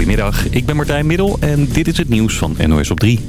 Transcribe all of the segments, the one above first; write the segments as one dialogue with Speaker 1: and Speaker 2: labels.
Speaker 1: Goedemiddag, ik ben Martijn Middel en dit is het nieuws van NOS op 3.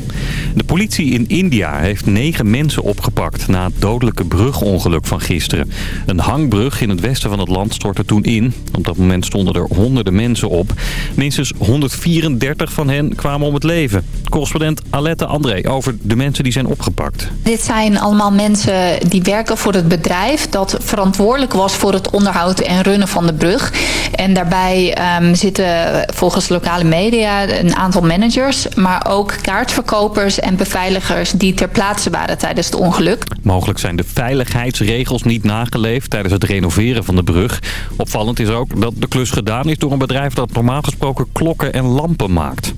Speaker 1: De politie in India heeft negen mensen opgepakt na het dodelijke brugongeluk van gisteren. Een hangbrug in het westen van het land stortte toen in. Op dat moment stonden er honderden mensen op. Minstens 134 van hen kwamen om het leven. Correspondent Alette André over de mensen die zijn opgepakt.
Speaker 2: Dit zijn allemaal mensen die werken voor het bedrijf dat verantwoordelijk was voor het onderhoud en runnen van de brug. En daarbij um, zitten volgens lokale media een aantal managers, maar ook kaartverkopers en beveiligers die ter plaatse waren tijdens het ongeluk.
Speaker 1: Mogelijk zijn de veiligheidsregels niet nageleefd tijdens het renoveren van de brug. Opvallend is ook dat de klus gedaan is door een bedrijf dat normaal gesproken klokken en lampen maakt.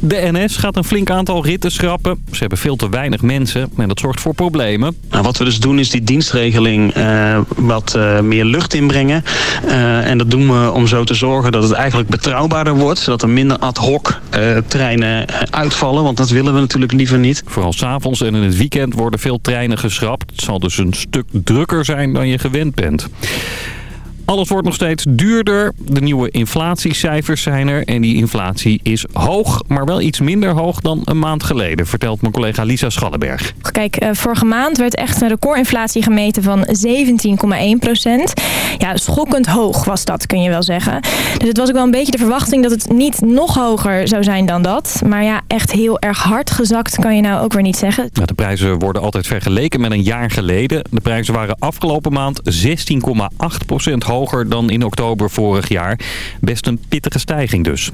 Speaker 1: De NS gaat een flink aantal ritten schrappen. Ze hebben veel te weinig mensen en dat zorgt voor problemen.
Speaker 3: Nou, wat we dus doen is die dienstregeling uh, wat uh, meer lucht inbrengen. Uh, en dat doen we om zo te zorgen dat het eigenlijk betrouwbaarder wordt. Zodat er minder ad hoc treinen uitvallen. Want dat willen we natuurlijk liever niet.
Speaker 1: Vooral s'avonds en in het weekend worden veel treinen geschrapt. Het zal dus een stuk drukker zijn dan je gewend bent. Alles wordt nog steeds duurder. De nieuwe inflatiecijfers zijn er. En die inflatie is hoog, maar wel iets minder hoog dan een maand geleden. Vertelt mijn collega Lisa Schallenberg.
Speaker 4: Kijk, eh, vorige maand werd echt een recordinflatie gemeten van 17,1 procent. Ja, schokkend hoog was dat, kun je wel zeggen. Dus het was ook wel een beetje de verwachting dat het niet nog hoger zou zijn dan dat. Maar ja, echt heel erg hard gezakt kan je nou ook weer niet zeggen.
Speaker 1: De prijzen worden altijd vergeleken met een jaar geleden. De prijzen waren afgelopen maand 16,8 procent hoger hoger dan in oktober vorig jaar. Best een pittige stijging dus.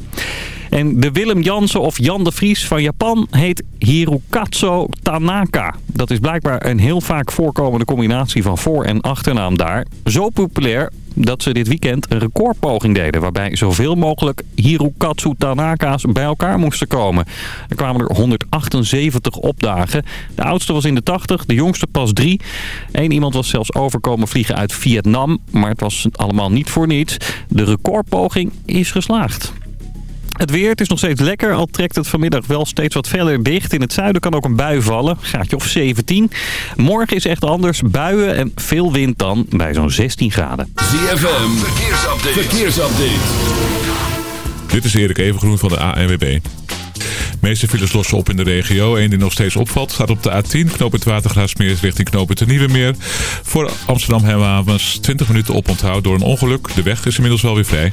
Speaker 1: En de Willem Jansen of Jan de Vries van Japan heet Hirokatsu Tanaka. Dat is blijkbaar een heel vaak voorkomende combinatie van voor- en achternaam daar. Zo populair dat ze dit weekend een recordpoging deden... waarbij zoveel mogelijk Hirokatsu Tanaka's bij elkaar moesten komen. Er kwamen er 178 opdagen. De oudste was in de 80, de jongste pas drie. Eén iemand was zelfs overkomen vliegen uit Vietnam... maar het was allemaal niet voor niets. De recordpoging is geslaagd. Het weer, het is nog steeds lekker, al trekt het vanmiddag wel steeds wat verder dicht. In het zuiden kan ook een bui vallen, gaatje of 17. Morgen is echt anders, buien en veel wind dan bij zo'n 16 graden.
Speaker 5: ZFM, verkeersupdate. verkeersupdate.
Speaker 6: Dit is Erik Evengroen van de ANWB. De meeste files lossen op in de regio. Eén die nog steeds opvalt staat op de A10. Knoop het Watergraafsmeer richting knoop het Nieuwe Meer. Voor Amsterdam Hemhavens 20 minuten oponthoud door een ongeluk. De weg is inmiddels wel weer vrij.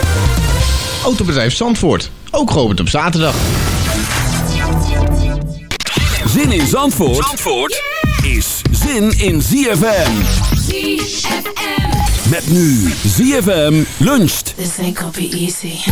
Speaker 5: Autobedrijf Zandvoort. Ook geopend op zaterdag.
Speaker 7: Zin in Zandvoort, Zandvoort is zin in ZFM.
Speaker 8: ZFM.
Speaker 7: Met nu ZFM luncht.
Speaker 8: This ain't gonna be easy.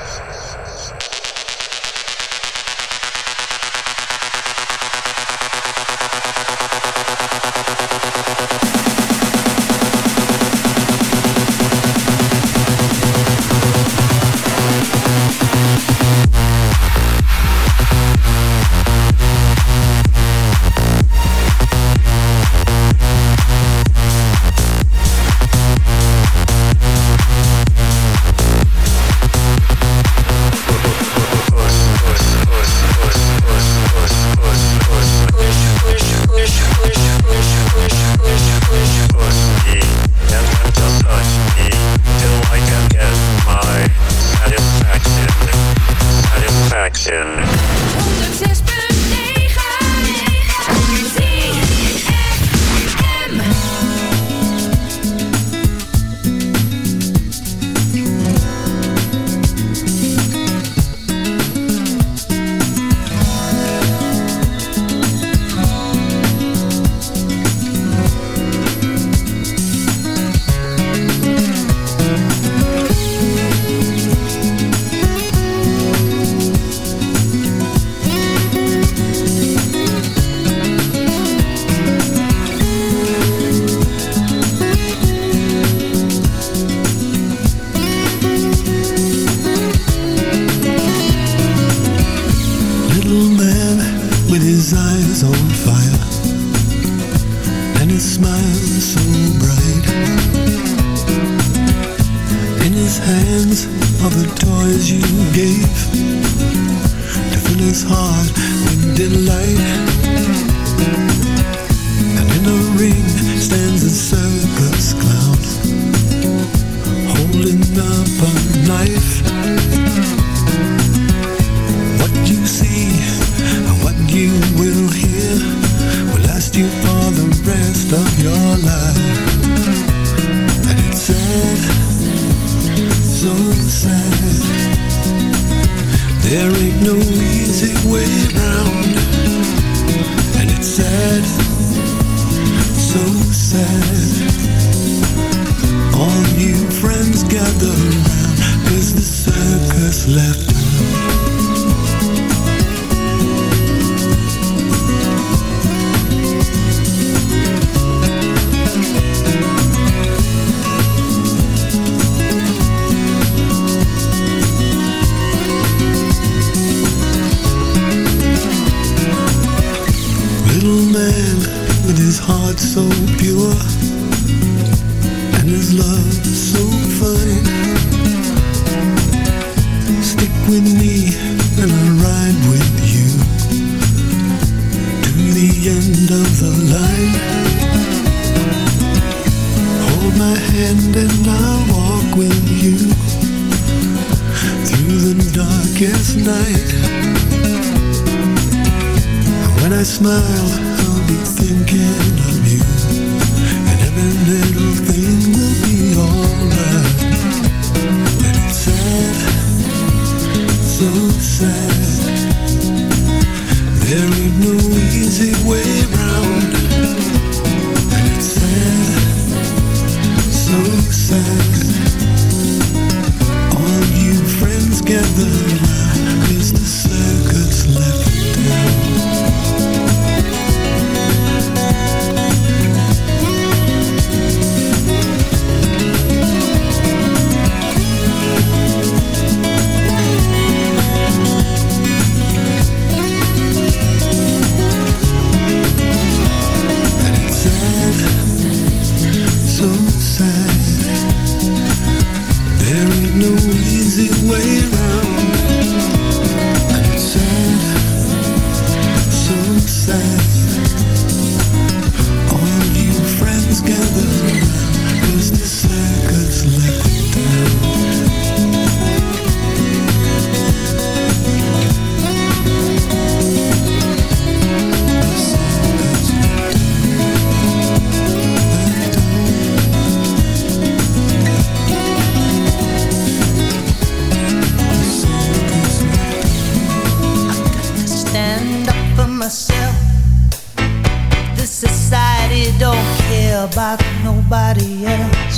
Speaker 9: Society don't care about nobody else.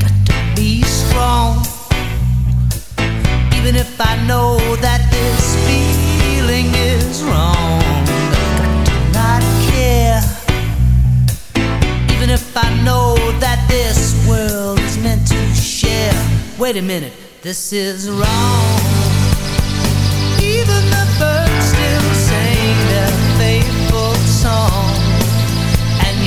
Speaker 9: Got to be strong. Even if I know that this feeling is wrong. Got to not care. Even if I know that this world is meant to share. Wait a minute, this is wrong.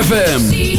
Speaker 10: ZFM.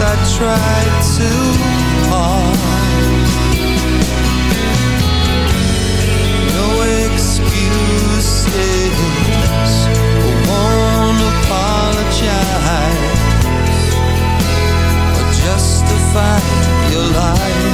Speaker 10: I tried too hard. No excuses. I won't apologize or justify your lies.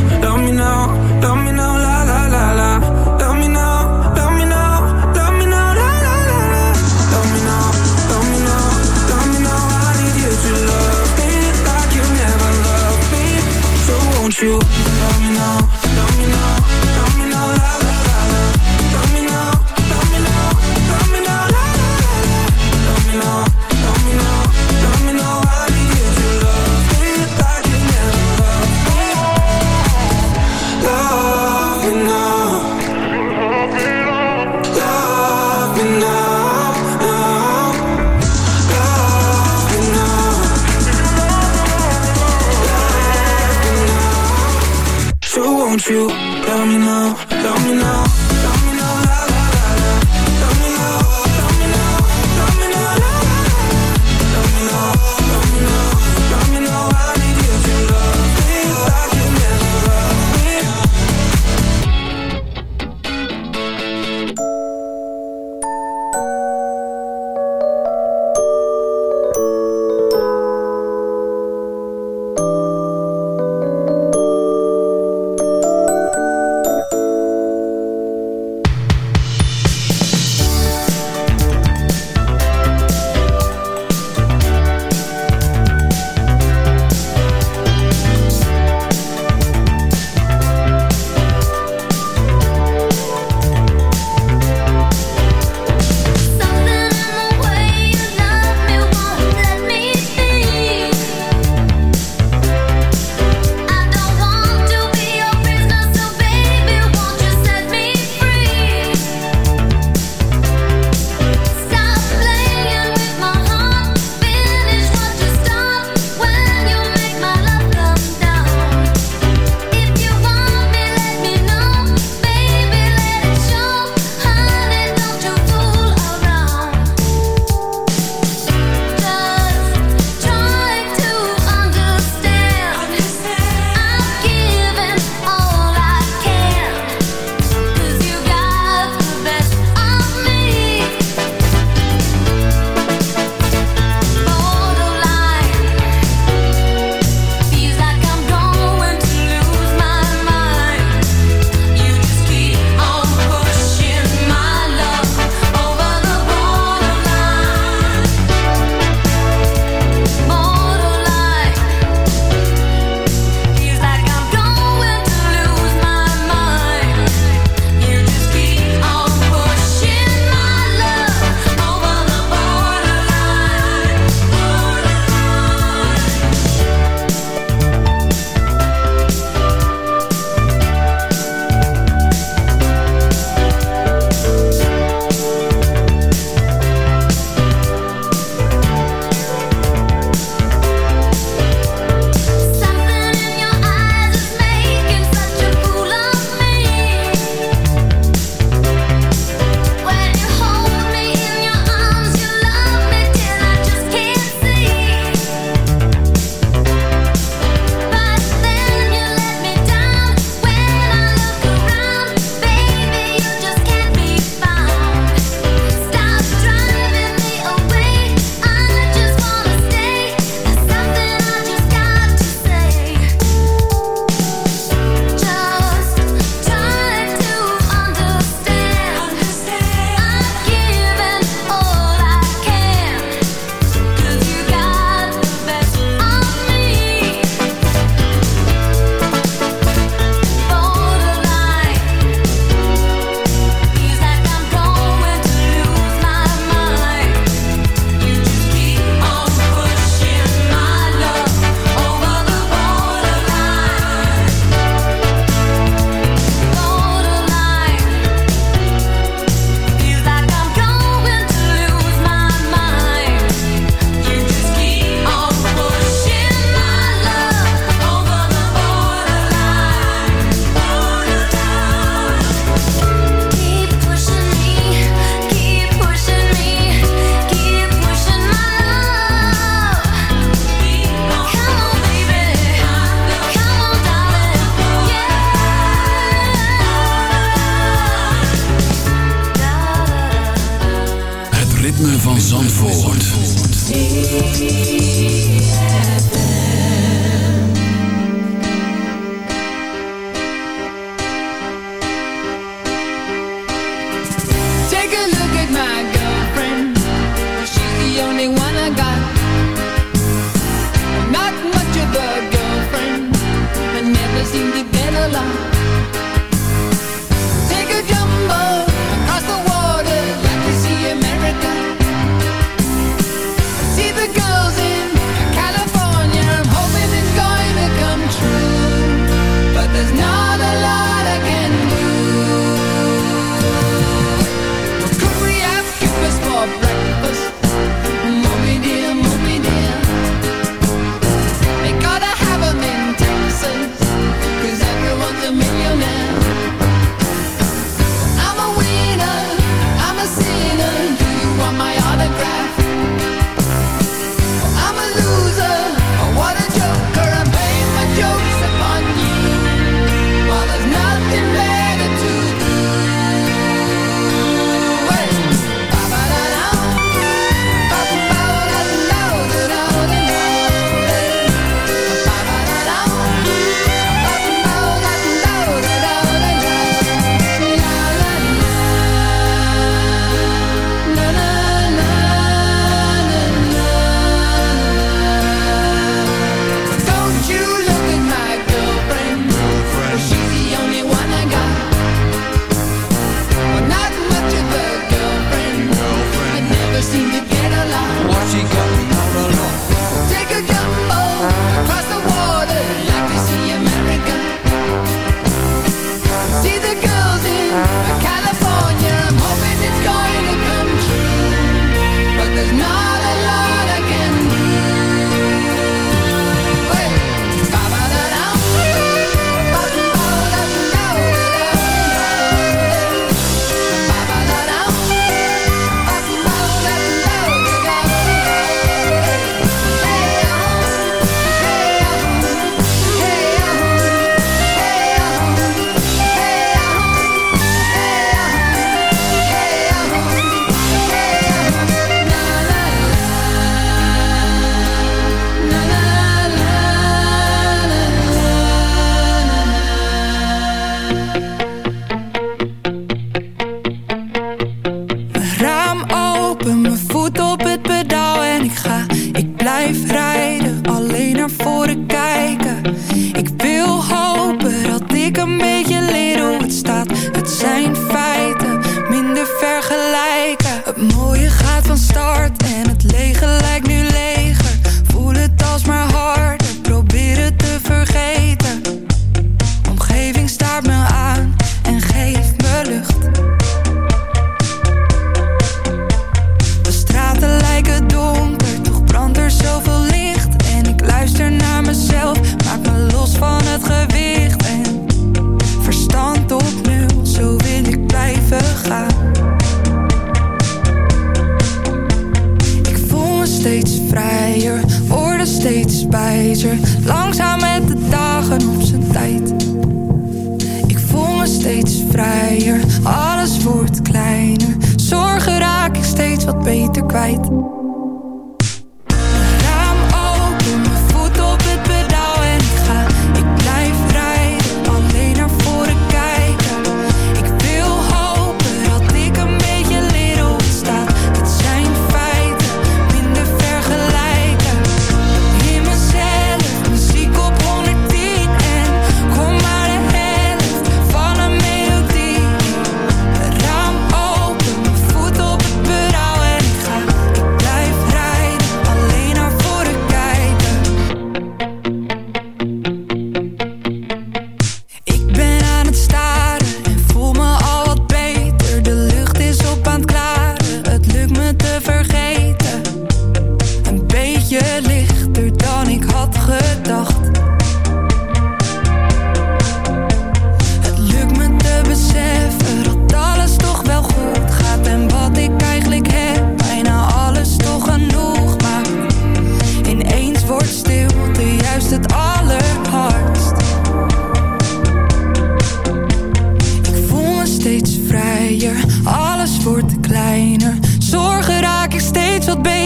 Speaker 11: Won't you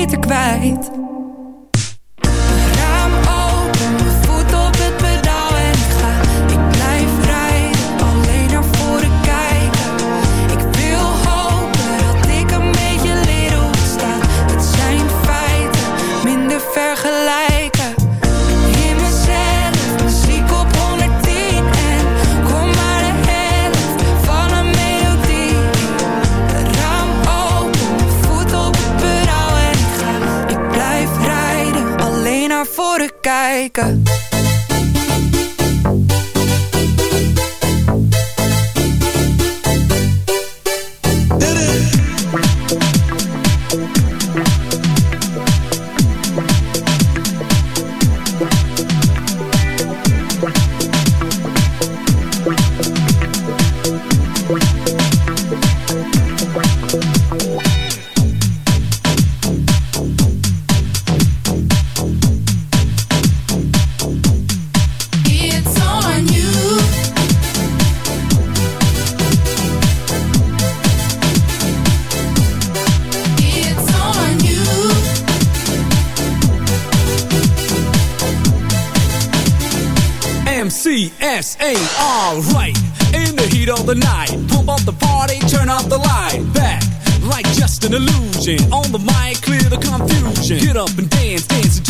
Speaker 11: beter kwijt. ga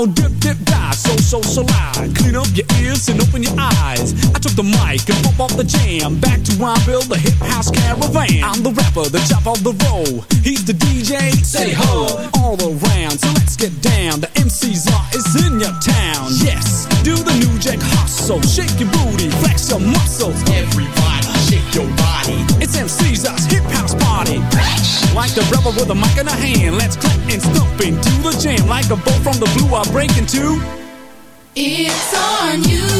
Speaker 7: Now, dip, dip, dive, so, so, so loud. Clean up your ears and open your eyes. I took the mic and pump off the jam. Back to Rhyme Bill, the hip house caravan. I'm the rapper, the top of the roll. He's the DJ, say ho, all around. A bolt from the blue, I break into.
Speaker 12: It's on you.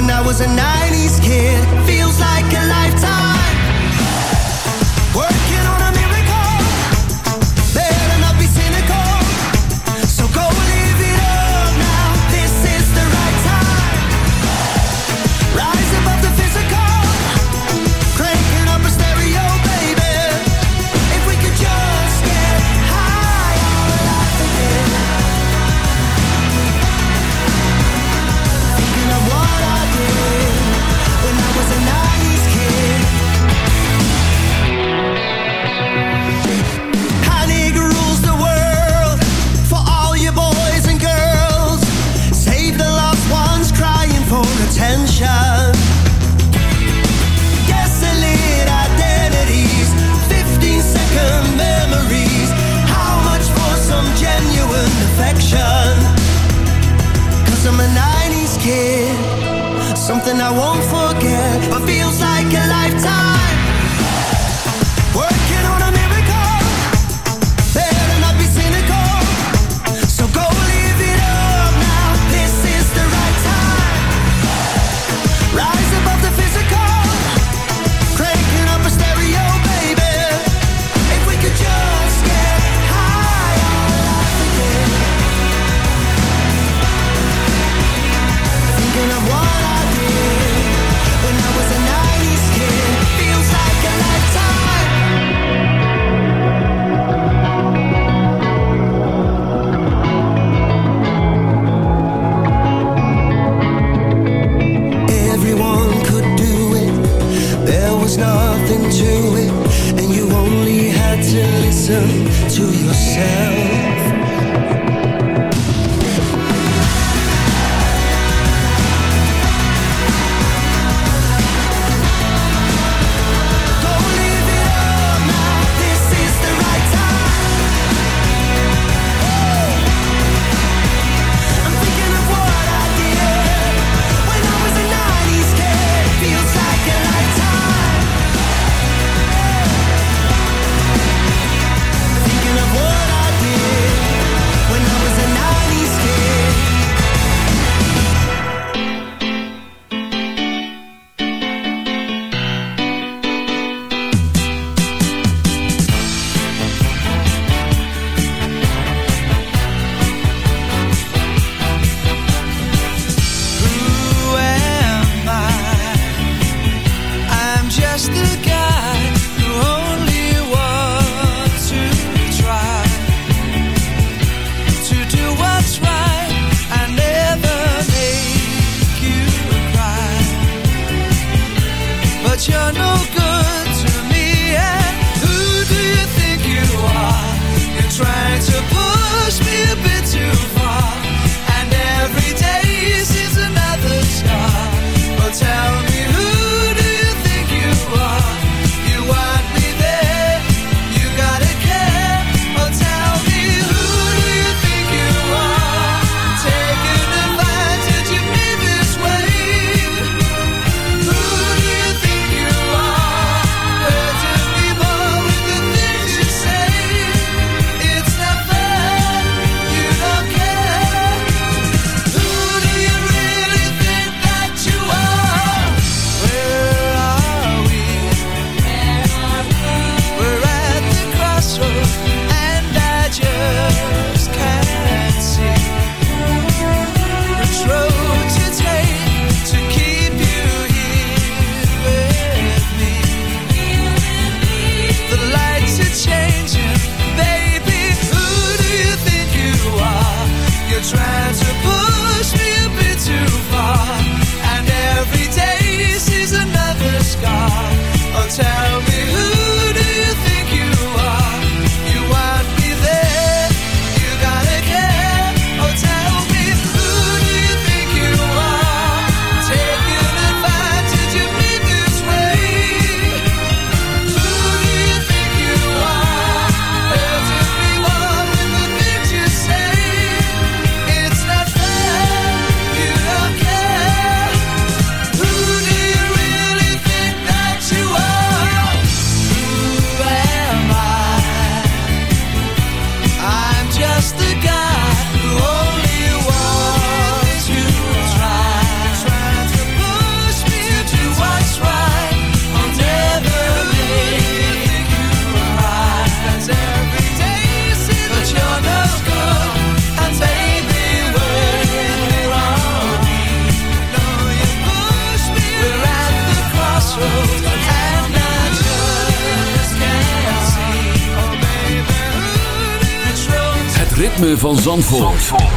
Speaker 13: when I was a 90s kid. Feels like a lifetime.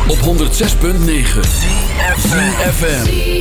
Speaker 14: Op 106.9
Speaker 15: FM